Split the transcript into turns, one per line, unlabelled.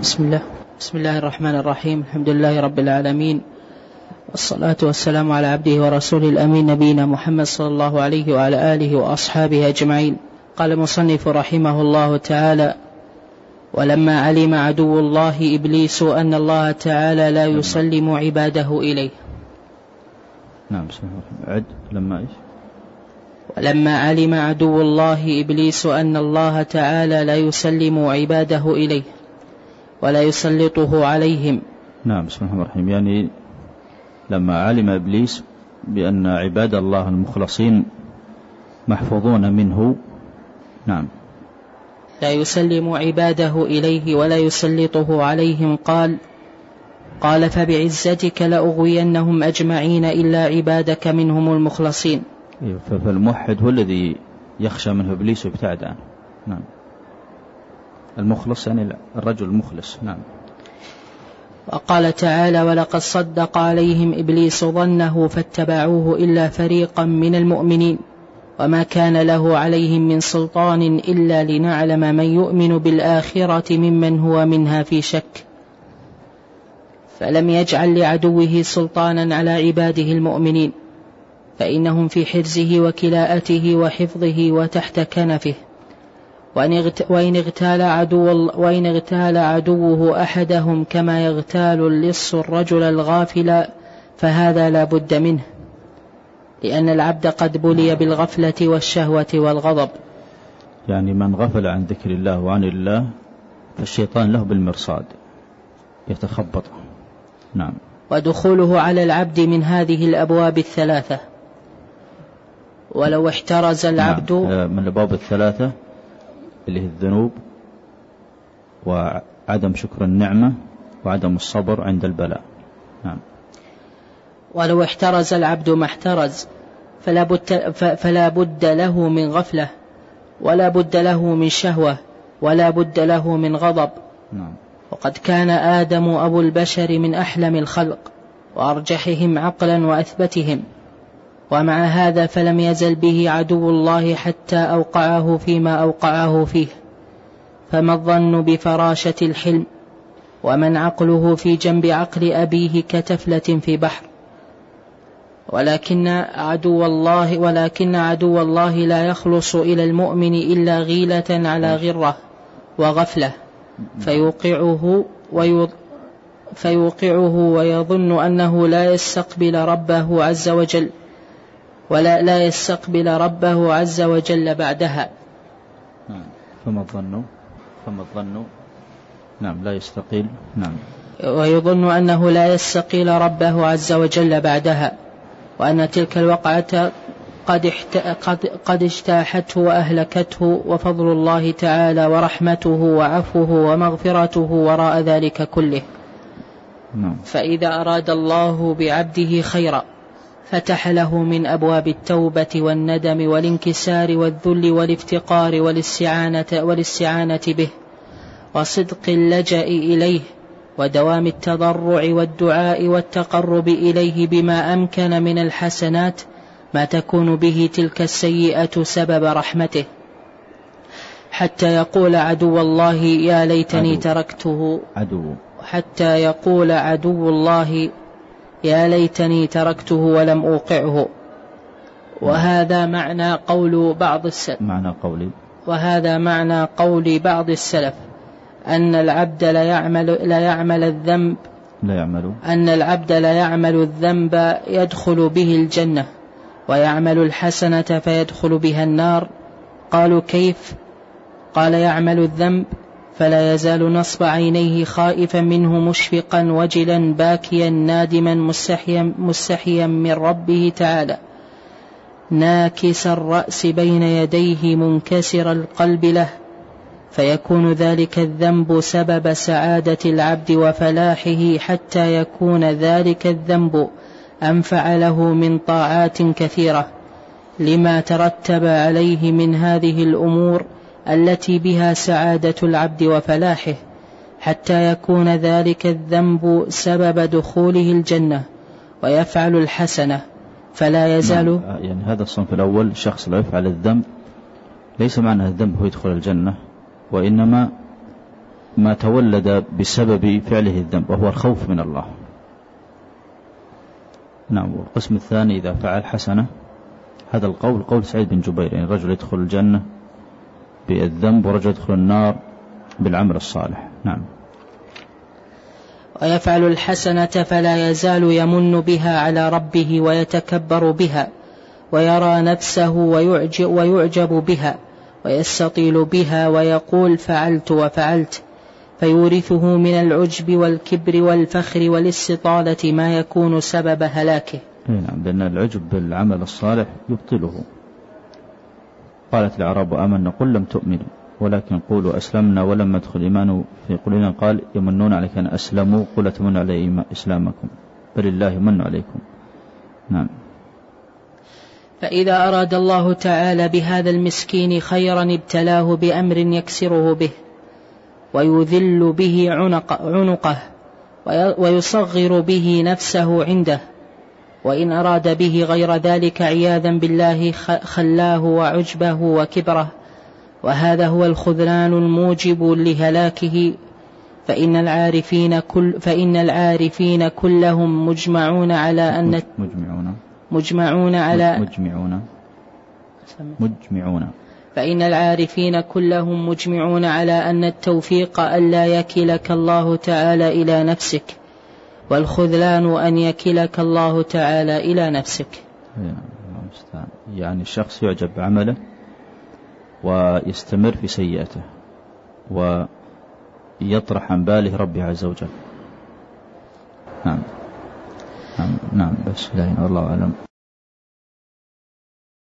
بسم الله. بسم الله الرحمن الرحيم. الحمد لله رب العالمين. والصلاة والسلام على عبده ورسوله الأمين نبينا محمد صلى الله عليه وعلى آله وأصحابه أجمعين. قال المصنف رحمه الله تعالى ولما علم عدو الله إبليس أن الله تعالى لا يسلم عباده إليه.
نعم بسم الله عد لما إيش؟
ولما علم عدو الله إبليس أن الله تعالى لا يسلم عباده إليه. ولا يسلطه عليهم.
نعم بسم الله الرحمن الرحيم. يعني لما علم إبليس بأن عباد الله المخلصين محفوظون منه نعم.
لا يسلم عباده إليه ولا يسلطه عليهم. قال قال فبعزتك لأغوينهم أجمعين إلا عبادك منهم المخلصين.
إيه، فالموحد هو الذي يخشى منه إبليس ويبتعد عنه. نعم. المخلص يعني الرجل المخلص نعم.
وقال تعالى ولقد صدق عليهم إبليس ظنه فاتبعوه إلا فريقا من المؤمنين وما كان له عليهم من سلطان إلا لنعلم من يؤمن بالآخرة ممن هو منها في شك. فلم يجعل لعدوه سلطانا على عباده المؤمنين فإنهم في حرزه وكلاءته وحفظه وتحت كنفه. وإن اغتال عدو وإن اغتال عدوه أحدهم كما يغتال اللص الرجل الغافل فهذا لا بد منه لأن العبد قد بلي بالغفلة والشهوة والغضب.
يعني من غفل عن ذكر الله وعن الله فالشيطان له بالمرصاد يتخبط. نعم.
ودخوله على العبد من هذه الأبواب الثلاثة. ولو احترز العبد
نعم. من الأبواب الثلاثة اللي هي الذنوب وعدم شكر النعمة وعدم الصبر عند البلاء. نعم.
ولو احترز العبد ما احترز فلا بد, فلا بد له من غفلة ولا بد له من شهوة ولا بد له من غضب.
نعم.
وقد كان آدم أبو البشر من أحلم الخلق وأرجحهم عقلا وأثبتهم. ومع هذا فلم يزل به عدو الله حتى أوقعه فيما أوقعه فيه. فما الظن بفراشة الحلم؟ ومن عقله في جنب عقل أبيه كتفلة في بحر. ولكن عدو الله ولكن عدو الله لا يخلص إلى المؤمن إلا غيلة على غرة وغفلة. فيوقعه فيوقعه ويظن أنه لا يستقبل ربه عز وجل. ولا لا يستقبل ربه عز وجل بعدها.
نعم. فما الظن؟ فما الظن؟ نعم لا يستقيل. نعم.
ويظن أنه لا يستقيل ربه عز وجل بعدها وأن تلك الوقعة قد, احت... قد... قد اجتاحته وأهلكته وفضل الله تعالى ورحمته وعفوه ومغفرته وراء ذلك كله.
نعم.
فإذا أراد الله بعبده خيرا. فتح له من أبواب التوبة والندم والانكسار والذل والافتقار والاستعانة, والاستعانة به وصدق اللجأ إليه ودوام التضرع والدعاء والتقرب إليه بما أمكن من الحسنات ما تكون به تلك السيئة سبب رحمته. حتى يقول عدو الله يا ليتني
عدو.
تركته.
عدو.
حتى يقول عدو الله يا ليتني تركته ولم أوقعه. وهذا معنى قول بعض السلف.
معنى قولي
وهذا معنى قول بعض السلف. أن العبد لا يعمل لا يعمل الذنب.
لا يعمل.
أن العبد لا يعمل الذنب يدخل به الجنة ويعمل الحسنة فيدخل بها النار. قالوا كيف؟ قال يعمل الذنب فلا يزال نصب عينيه خائفا منه مشفقا وجلا باكيا نادما مستحيا, مستحيا من ربه تعالى. ناكس الرأس بين يديه منكسر القلب له. فيكون ذلك الذنب سبب سعادة العبد وفلاحه حتى يكون ذلك الذنب أنفع له من طاعات كثيرة. لما ترتب عليه من هذه الأمور التي بها سعادة العبد وفلاحه حتى يكون ذلك الذنب سبب دخوله الجنة ويفعل الحسنة فلا يزال
نعم. يعني هذا الصنف الأول شخص لا يفعل الذنب ليس معنى الذنب هو يدخل الجنة وإنما ما تولد بسبب فعله الذنب وهو الخوف من الله نعم والقسم الثاني إذا فعل حسنة هذا القول قول سعيد بن جبير يعني رجل يدخل الجنة بالذنب ورجل يدخل النار بالعمل الصالح. نعم.
ويفعل الحسنة فلا يزال يمن بها على ربه ويتكبر بها ويرى نفسه ويعجب, ويعجب بها ويستطيل بها ويقول فعلت وفعلت فيورثه من العجب والكبر والفخر والاستطالة ما يكون سبب هلاكه.
نعم لأن العجب بالعمل الصالح يبطله. قالت الأعراب آمنا قل لم تؤمنوا ولكن قولوا أسلمنا ولما يدخل الإيمان. في قلوبنا قال يمنون عليك أن أسلموا قل تمنوا علي إسلامكم. بل الله يمن عليكم. نعم.
فإذا أراد الله تعالى بهذا المسكين خيرا ابتلاه بأمر يكسره به ويذل به عنق عنقه ويصغر به نفسه عنده. وإن أراد به غير ذلك عياذا بالله خلاه وعجبه وكبره. وهذا هو الخذلان الموجب لهلاكه. فإن العارفين كل فإن العارفين كلهم مجمعون على أن
مجمعون.
مجمعون على
مجمعون. مجمعون.
فإن العارفين كلهم مجمعون على أن التوفيق ألا يكلك الله تعالى إلى نفسك. والخذلان أن يكلك الله تعالى إلى نفسك.
يعني الشخص يعجب بعمله ويستمر في سيئته ويطرح عن باله ربي عز وجل. نعم. نعم, نعم. بس لا والله أعلم.